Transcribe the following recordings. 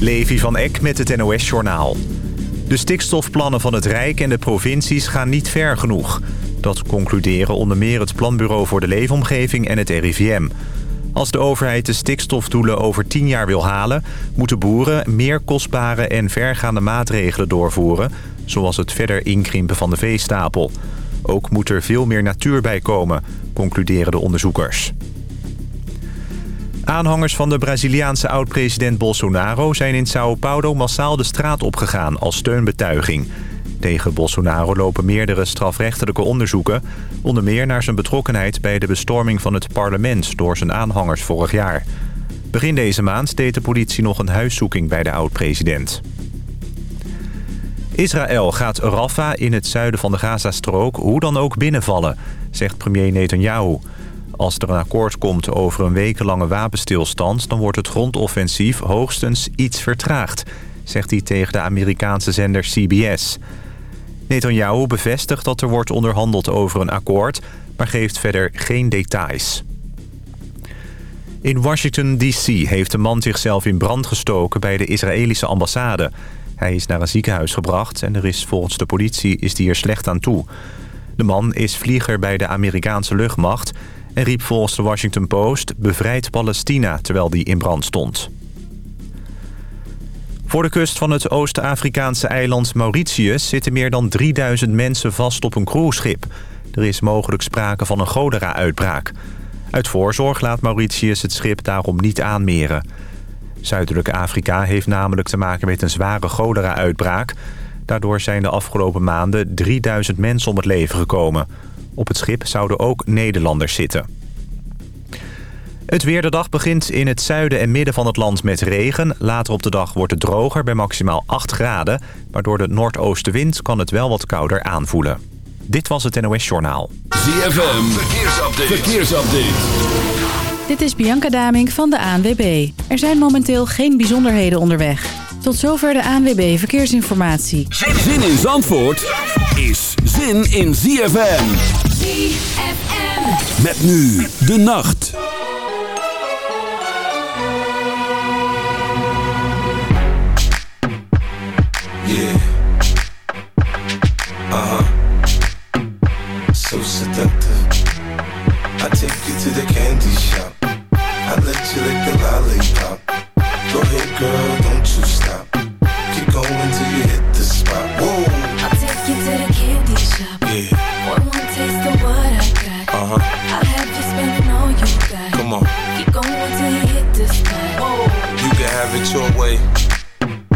Levi van Eck met het NOS-journaal. De stikstofplannen van het Rijk en de provincies gaan niet ver genoeg. Dat concluderen onder meer het Planbureau voor de Leefomgeving en het RIVM. Als de overheid de stikstofdoelen over 10 jaar wil halen... moeten boeren meer kostbare en vergaande maatregelen doorvoeren... zoals het verder inkrimpen van de veestapel. Ook moet er veel meer natuur bij komen, concluderen de onderzoekers. Aanhangers van de Braziliaanse oud-president Bolsonaro zijn in Sao Paulo massaal de straat opgegaan als steunbetuiging. Tegen Bolsonaro lopen meerdere strafrechtelijke onderzoeken, onder meer naar zijn betrokkenheid bij de bestorming van het parlement door zijn aanhangers vorig jaar. Begin deze maand deed de politie nog een huiszoeking bij de oud-president. Israël gaat Rafa in het zuiden van de Gazastrook hoe dan ook binnenvallen, zegt premier Netanyahu. Als er een akkoord komt over een wekenlange wapenstilstand... dan wordt het grondoffensief hoogstens iets vertraagd... zegt hij tegen de Amerikaanse zender CBS. Netanyahu bevestigt dat er wordt onderhandeld over een akkoord... maar geeft verder geen details. In Washington, D.C. heeft de man zichzelf in brand gestoken... bij de Israëlische ambassade. Hij is naar een ziekenhuis gebracht... en er is volgens de politie is die er slecht aan toe... De man is vlieger bij de Amerikaanse luchtmacht en riep volgens de Washington Post... bevrijd Palestina, terwijl die in brand stond. Voor de kust van het Oost-Afrikaanse eiland Mauritius... zitten meer dan 3000 mensen vast op een cruiseschip. Er is mogelijk sprake van een cholera-uitbraak. Uit voorzorg laat Mauritius het schip daarom niet aanmeren. Zuidelijk Afrika heeft namelijk te maken met een zware cholera-uitbraak. Daardoor zijn de afgelopen maanden 3000 mensen om het leven gekomen... Op het schip zouden ook Nederlanders zitten. Het weer de dag begint in het zuiden en midden van het land met regen. Later op de dag wordt het droger bij maximaal 8 graden. Maar door de noordoostenwind kan het wel wat kouder aanvoelen. Dit was het NOS Journaal. ZFM, verkeersupdate. verkeersupdate. Dit is Bianca Daming van de ANWB. Er zijn momenteel geen bijzonderheden onderweg. Tot zover de ANWB Verkeersinformatie. Zin in Zandvoort is zin in ZFM. ZFM. Met nu de nacht. Yeah. Uh-huh. So seductive. I take you to the candy shop. I let you lick the lollipop. Go ahead, girl.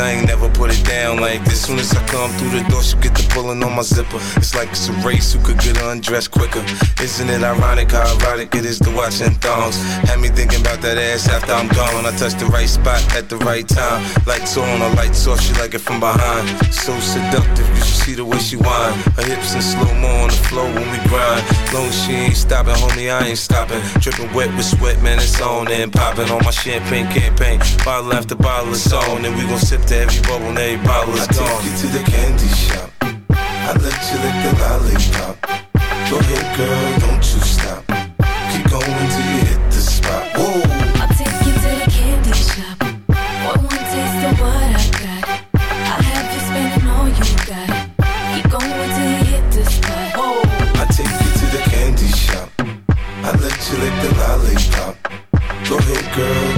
I ain't never put it down like this. Soon as I come through the door, she get the pulling on my zipper. It's like it's a race who could get undressed quicker. Isn't it ironic how erotic it is to watch in thongs? Had me thinking about that ass after I'm gone. I touch the right spot at the right time. Lights on, a light source, she like it from behind. So seductive see the way she whine. Her hips in slow mo on the floor when we grind. Long she ain't stopping, homie, I ain't stopping. Dripping wet with sweat, man, it's on and popping on my champagne campaign. Bottle after bottle it's on, and we gon' sip to every bubble and every bottle is I gone. I take you to the candy shop. I let you lick the lollipop. Go ahead, girl, don't you stop. Keep going till you hit the spot. Whoa. she like the lollipop. Go ahead, girl,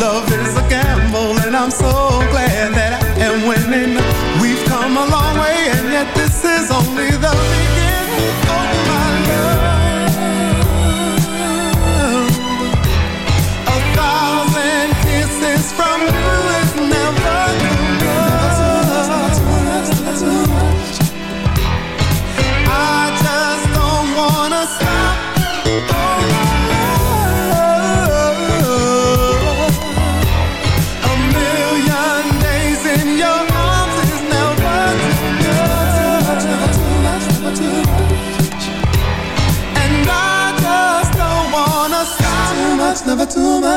Love is a gamble and I'm so glad that I am winning. We've come a long way and yet this is only the beginning of oh, my love.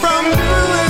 from you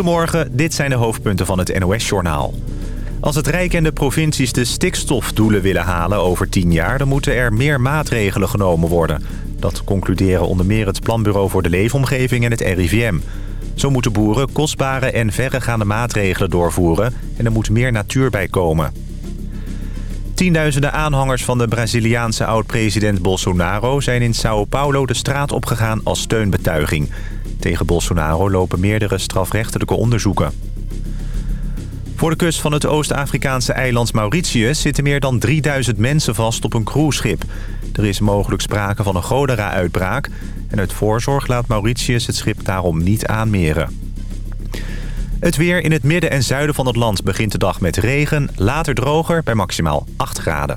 Goedemorgen, dit zijn de hoofdpunten van het NOS-journaal. Als het Rijk en de provincies de stikstofdoelen willen halen over 10 jaar... dan moeten er meer maatregelen genomen worden. Dat concluderen onder meer het Planbureau voor de Leefomgeving en het RIVM. Zo moeten boeren kostbare en verregaande maatregelen doorvoeren... en er moet meer natuur bij komen. Tienduizenden aanhangers van de Braziliaanse oud-president Bolsonaro... zijn in Sao Paulo de straat opgegaan als steunbetuiging... Tegen Bolsonaro lopen meerdere strafrechtelijke onderzoeken. Voor de kust van het Oost-Afrikaanse eiland Mauritius... zitten meer dan 3000 mensen vast op een cruiseschip. Er is mogelijk sprake van een cholera-uitbraak... en uit voorzorg laat Mauritius het schip daarom niet aanmeren. Het weer in het midden en zuiden van het land begint de dag met regen. Later droger bij maximaal 8 graden.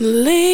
leave